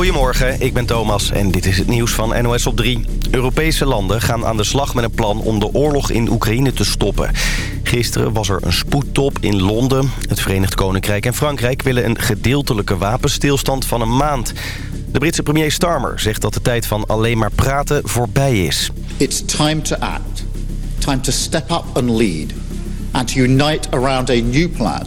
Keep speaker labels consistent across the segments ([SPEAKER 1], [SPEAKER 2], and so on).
[SPEAKER 1] Goedemorgen, ik ben Thomas en dit is het nieuws van NOS op 3. Europese landen gaan aan de slag met een plan om de oorlog in Oekraïne te stoppen. Gisteren was er een spoedtop in Londen. Het Verenigd Koninkrijk en Frankrijk willen een gedeeltelijke wapenstilstand van een maand. De Britse premier Starmer zegt dat de tijd van alleen maar praten voorbij is.
[SPEAKER 2] It's time to act. Time to step up and lead. And to unite around a new plan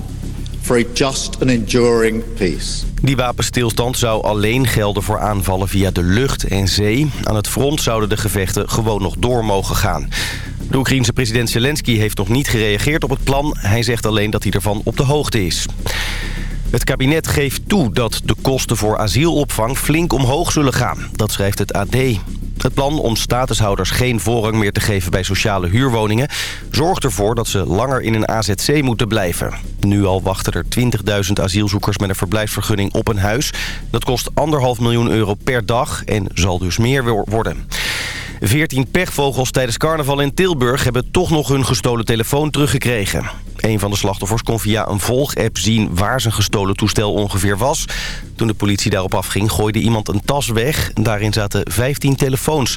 [SPEAKER 2] for just and enduring peace.
[SPEAKER 1] Die wapenstilstand zou alleen gelden voor aanvallen via de lucht en zee. Aan het front zouden de gevechten gewoon nog door mogen gaan. De Oekraïense president Zelensky heeft nog niet gereageerd op het plan. Hij zegt alleen dat hij ervan op de hoogte is. Het kabinet geeft toe dat de kosten voor asielopvang flink omhoog zullen gaan. Dat schrijft het AD. Het plan om statushouders geen voorrang meer te geven bij sociale huurwoningen... zorgt ervoor dat ze langer in een AZC moeten blijven. Nu al wachten er 20.000 asielzoekers met een verblijfsvergunning op een huis. Dat kost anderhalf miljoen euro per dag en zal dus meer worden. 14 pechvogels tijdens carnaval in Tilburg hebben toch nog hun gestolen telefoon teruggekregen. Een van de slachtoffers kon via een volg-app zien waar zijn gestolen toestel ongeveer was. Toen de politie daarop afging gooide iemand een tas weg. Daarin zaten 15 telefoons.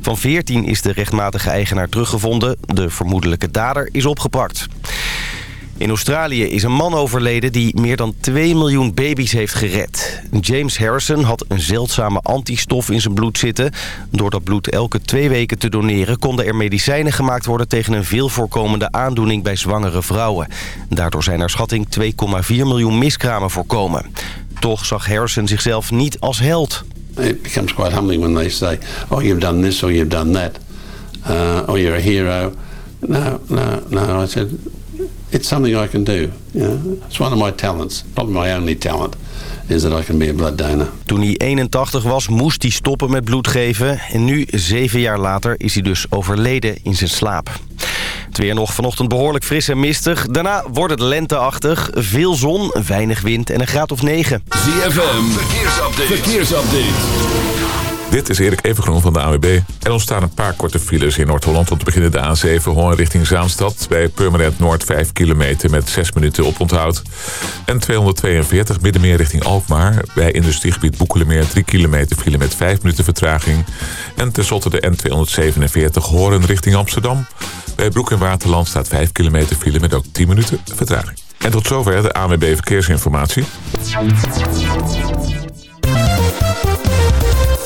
[SPEAKER 1] Van 14 is de rechtmatige eigenaar teruggevonden. De vermoedelijke dader is opgepakt. In Australië is een man overleden die meer dan 2 miljoen baby's heeft gered. James Harrison had een zeldzame antistof in zijn bloed zitten. Door dat bloed elke twee weken te doneren... konden er medicijnen gemaakt worden tegen een veel voorkomende aandoening bij zwangere vrouwen. Daardoor zijn naar schatting 2,4 miljoen miskramen voorkomen. Toch zag Harrison zichzelf niet als held.
[SPEAKER 3] It becomes quite humbling when they say, oh, you've done this or you've done that. Uh, or you're a hero. No, no, no. I said, it's something I can do. You know? It's one of my talents, not my only talent. Is that I can be a blood donor.
[SPEAKER 1] Toen hij 81 was, moest hij stoppen met bloed geven. En nu, zeven jaar later, is hij dus overleden in zijn slaap. Het weer nog vanochtend behoorlijk fris en mistig. Daarna wordt het lenteachtig. Veel zon, weinig wind en een graad of 9.
[SPEAKER 4] ZFM, verkeersupdate. verkeersupdate.
[SPEAKER 5] Dit is Erik Evengroen van de AWB. Er ontstaan een paar korte files in Noord-Holland... om te beginnen de A7 Hoorn richting Zaanstad... bij Permanent Noord 5 kilometer met 6 minuten op onthoud. En 242 Middenmeer richting Alkmaar... bij industriegebied Boekelemeer 3 kilometer file met 5 minuten vertraging. En tenslotte de N247 Hoorn richting Amsterdam. Bij Broek in Waterland staat 5 kilometer file met ook 10 minuten vertraging. En tot zover de AWB Verkeersinformatie.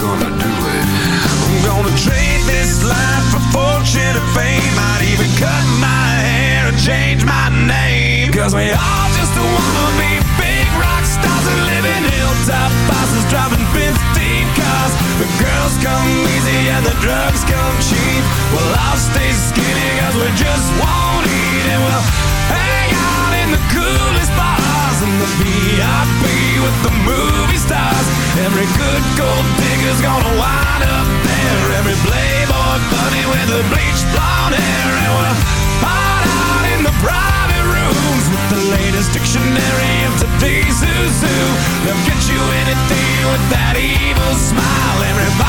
[SPEAKER 6] gonna the bleach blonde hair And we're hot out in the private rooms With the latest dictionary of today's zoo They'll get you anything with that evil smile. Everybody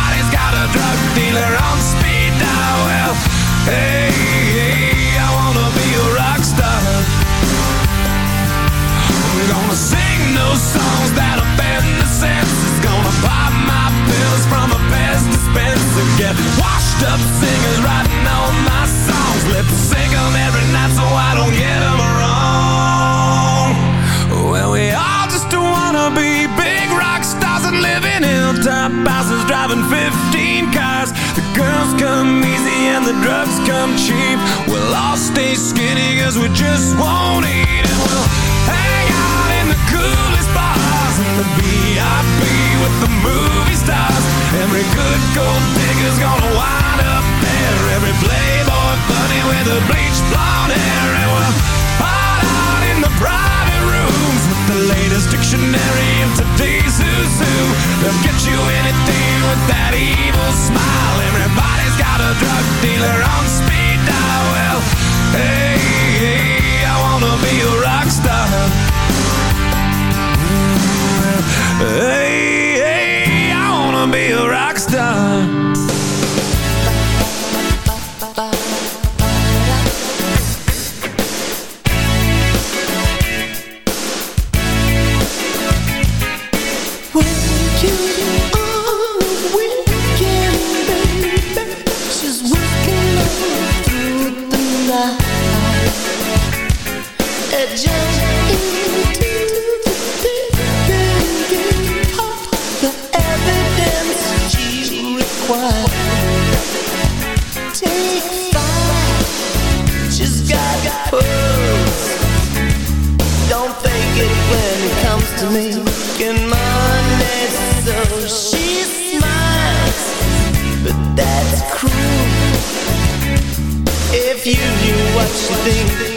[SPEAKER 6] thing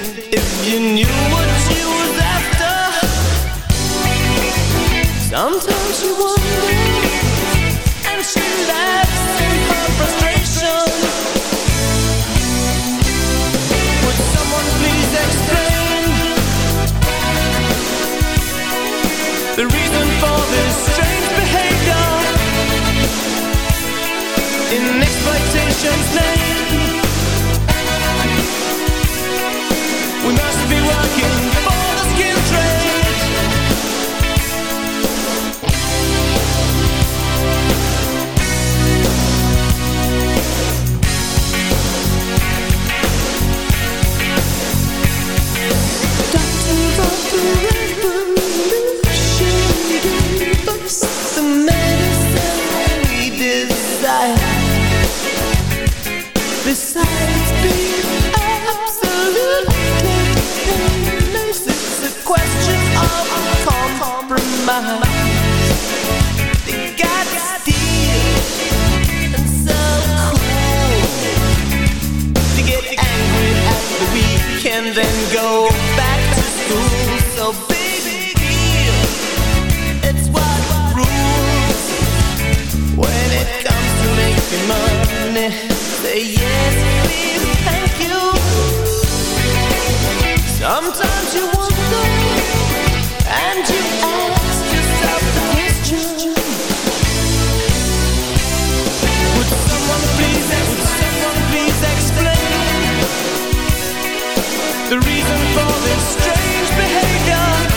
[SPEAKER 6] the
[SPEAKER 7] reason for this strange behavior.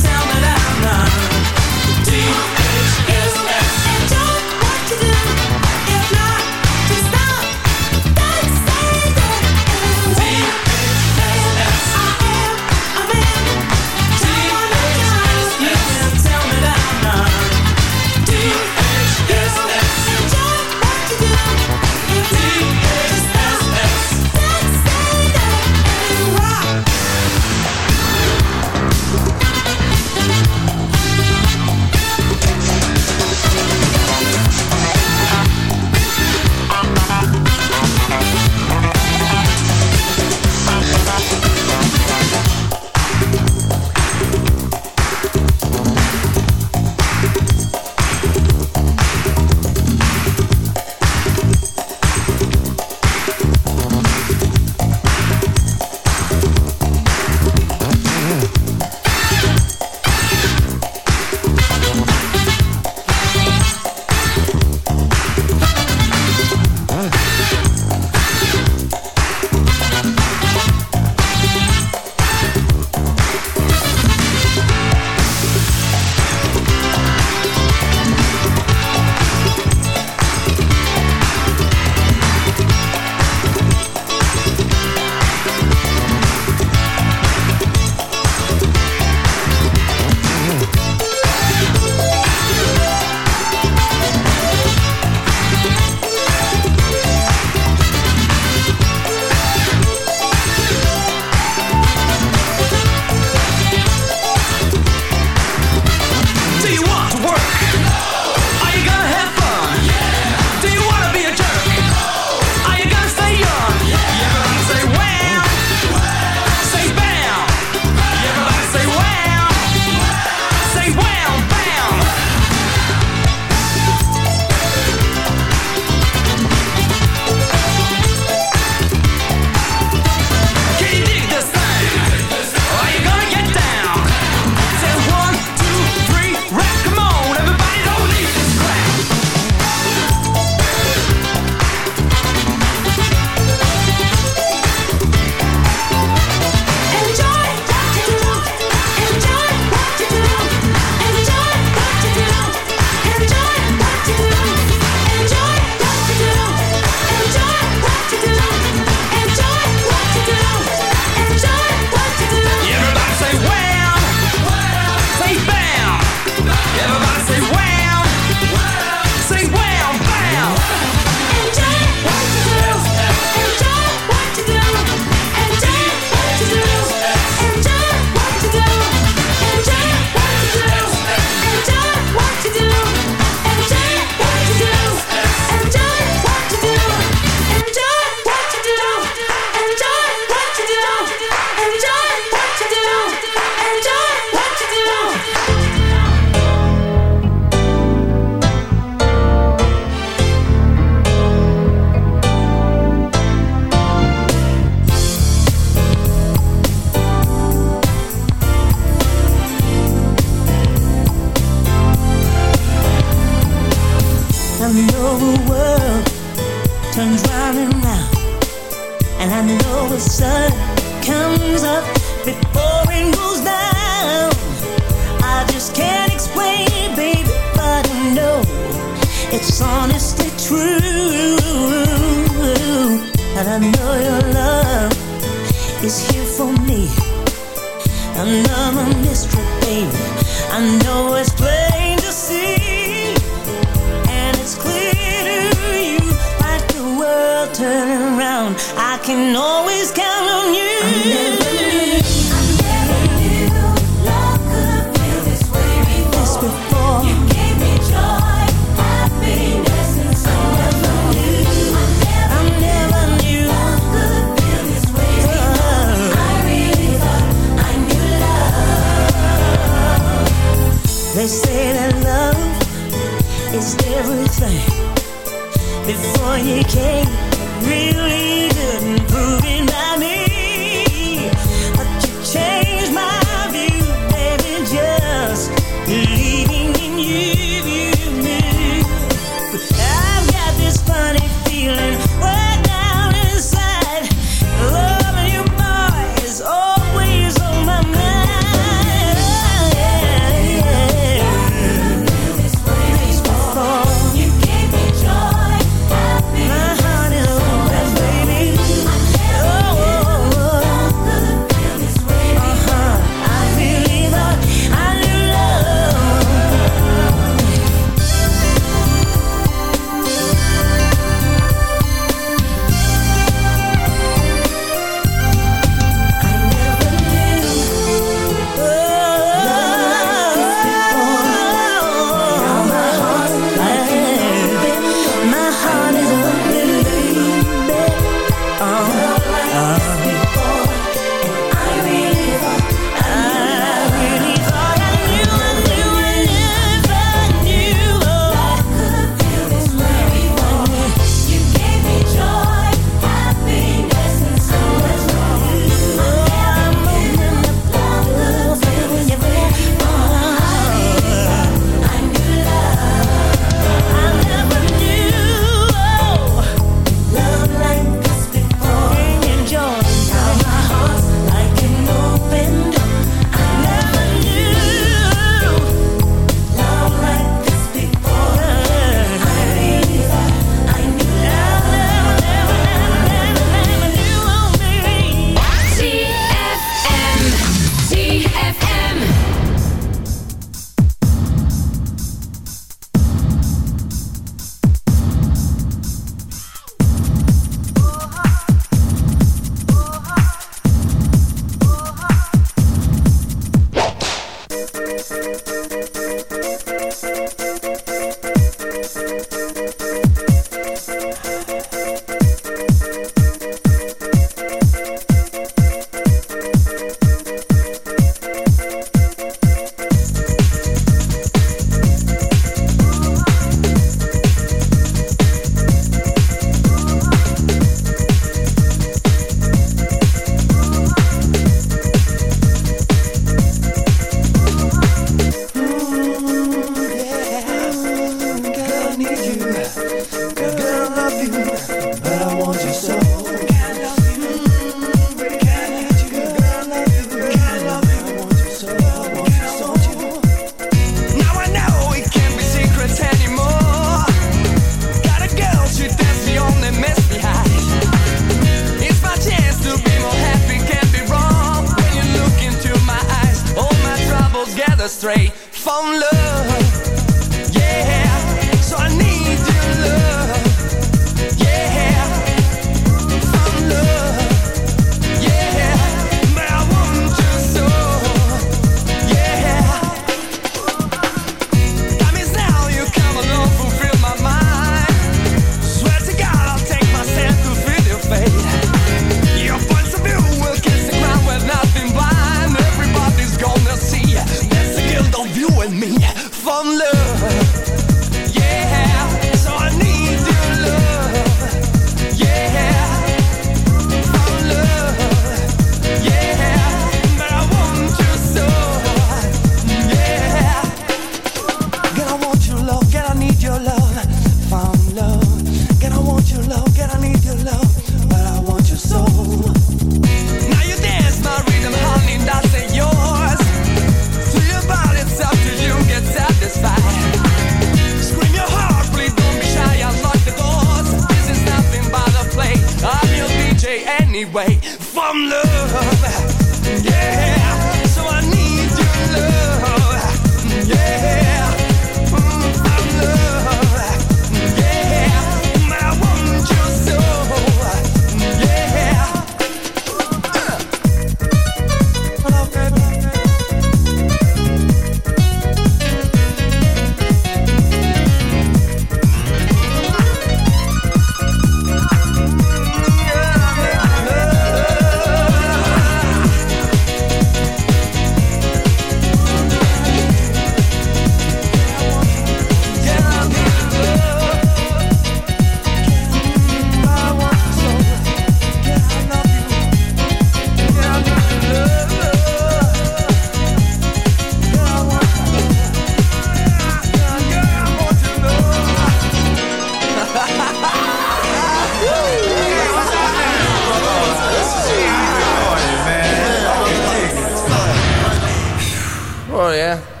[SPEAKER 6] Yeah.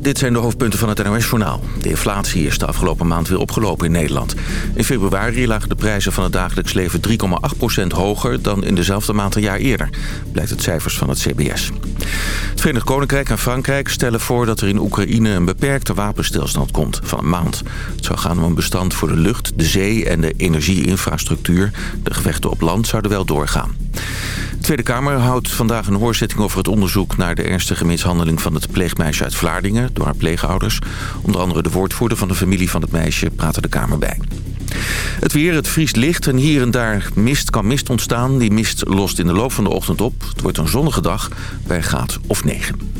[SPEAKER 8] Dit zijn de hoofdpunten van het NOS-journaal. De inflatie is de afgelopen maand weer opgelopen in Nederland. In februari lagen de prijzen van het dagelijks leven 3,8% hoger... dan in dezelfde maand een jaar eerder, blijkt uit cijfers van het CBS. Het Verenigd Koninkrijk en Frankrijk stellen voor dat er in Oekraïne... een beperkte wapenstilstand komt van een maand. Het zou gaan om een bestand voor de lucht, de zee en de energieinfrastructuur. De gevechten op land zouden wel doorgaan. De Tweede Kamer houdt vandaag een hoorzitting over het onderzoek... naar de ernstige mishandeling van het pleegmeisje uit Vlaardingen... door haar pleegouders. Onder andere de woordvoerder van de familie van het meisje praten de Kamer bij. Het weer, het vriest licht en hier en daar mist kan mist ontstaan. Die mist lost in de loop van de ochtend op. Het wordt een zonnige dag bij graad of 9.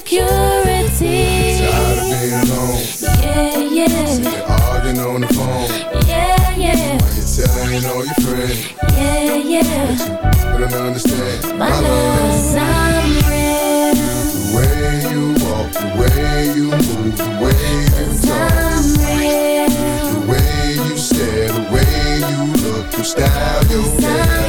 [SPEAKER 9] Insecurity.
[SPEAKER 10] Tired of being alone.
[SPEAKER 9] Yeah, yeah,
[SPEAKER 10] Arguing on the phone.
[SPEAKER 9] yeah, yeah,
[SPEAKER 10] Why you telling all your friends?
[SPEAKER 9] yeah, yeah.
[SPEAKER 10] But I don't understand.
[SPEAKER 9] My love's I'm real.
[SPEAKER 10] The way you walk, the way you move, the way you talk,
[SPEAKER 9] I'm real.
[SPEAKER 10] the way you stare, the way you look, your style, your hair,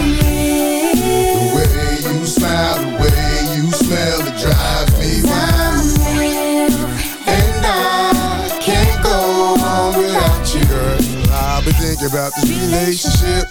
[SPEAKER 10] about this relationship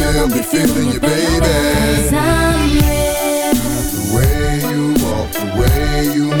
[SPEAKER 10] still be feeling you, baby.
[SPEAKER 9] I'm real.
[SPEAKER 10] The way you walk, the way you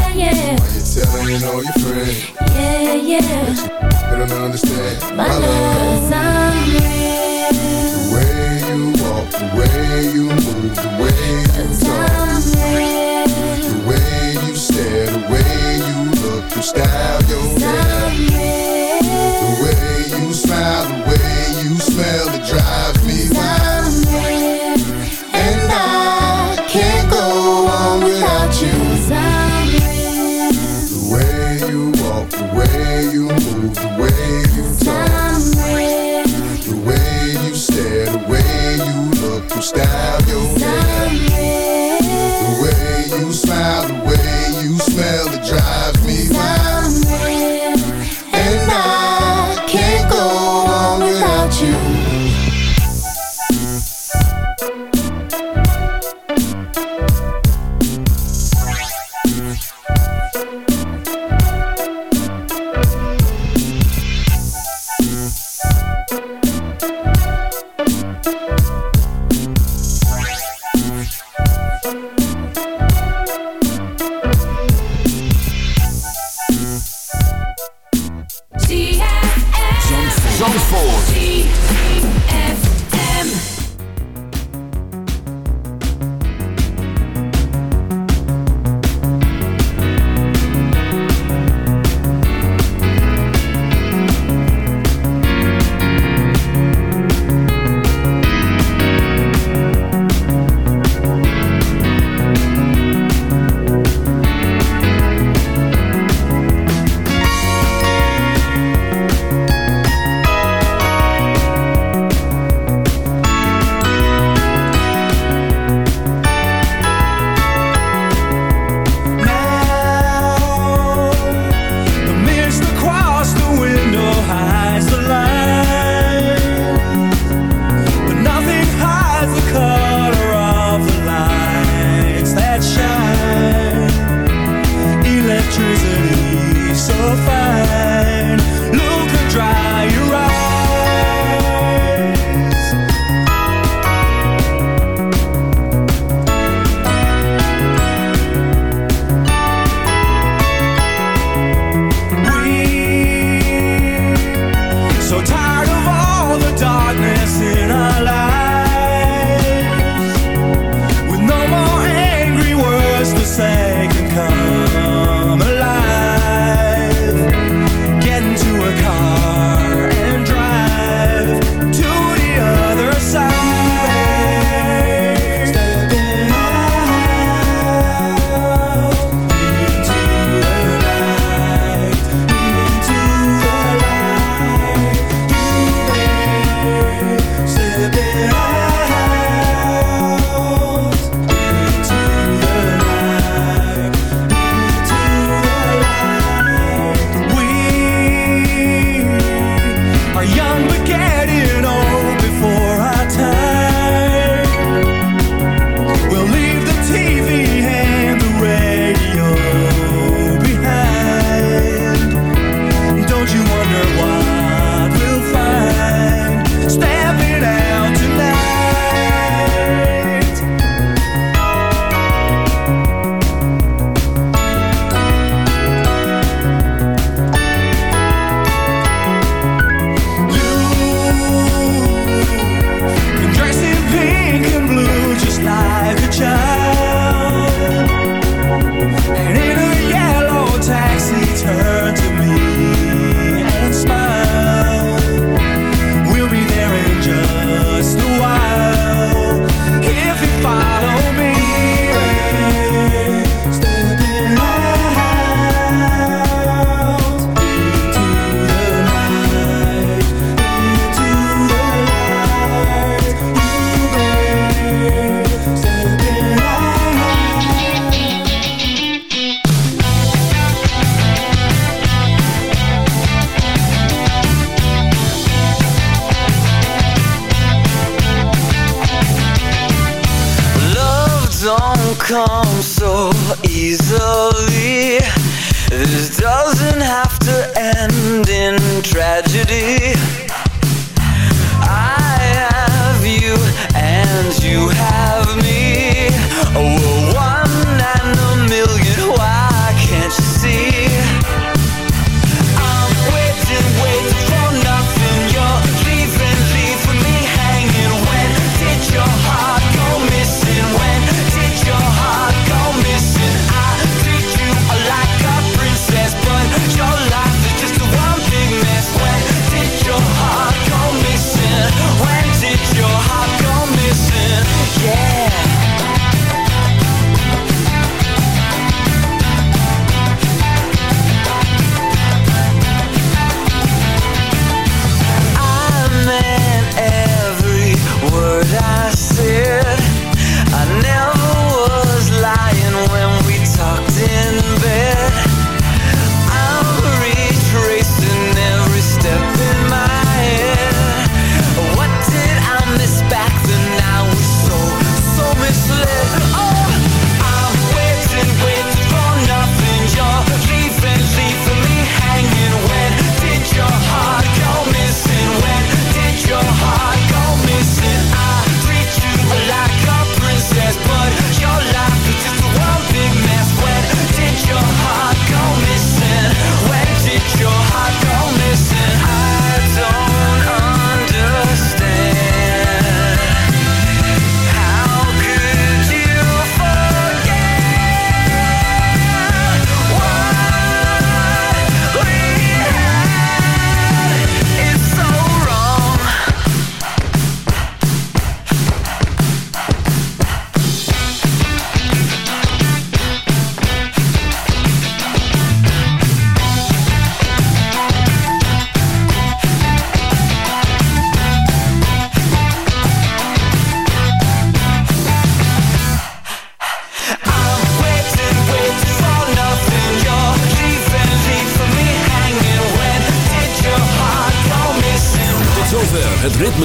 [SPEAKER 9] yeah,
[SPEAKER 10] Why you telling all your friends?
[SPEAKER 9] yeah, yeah.
[SPEAKER 10] They don't understand
[SPEAKER 9] My
[SPEAKER 10] my love.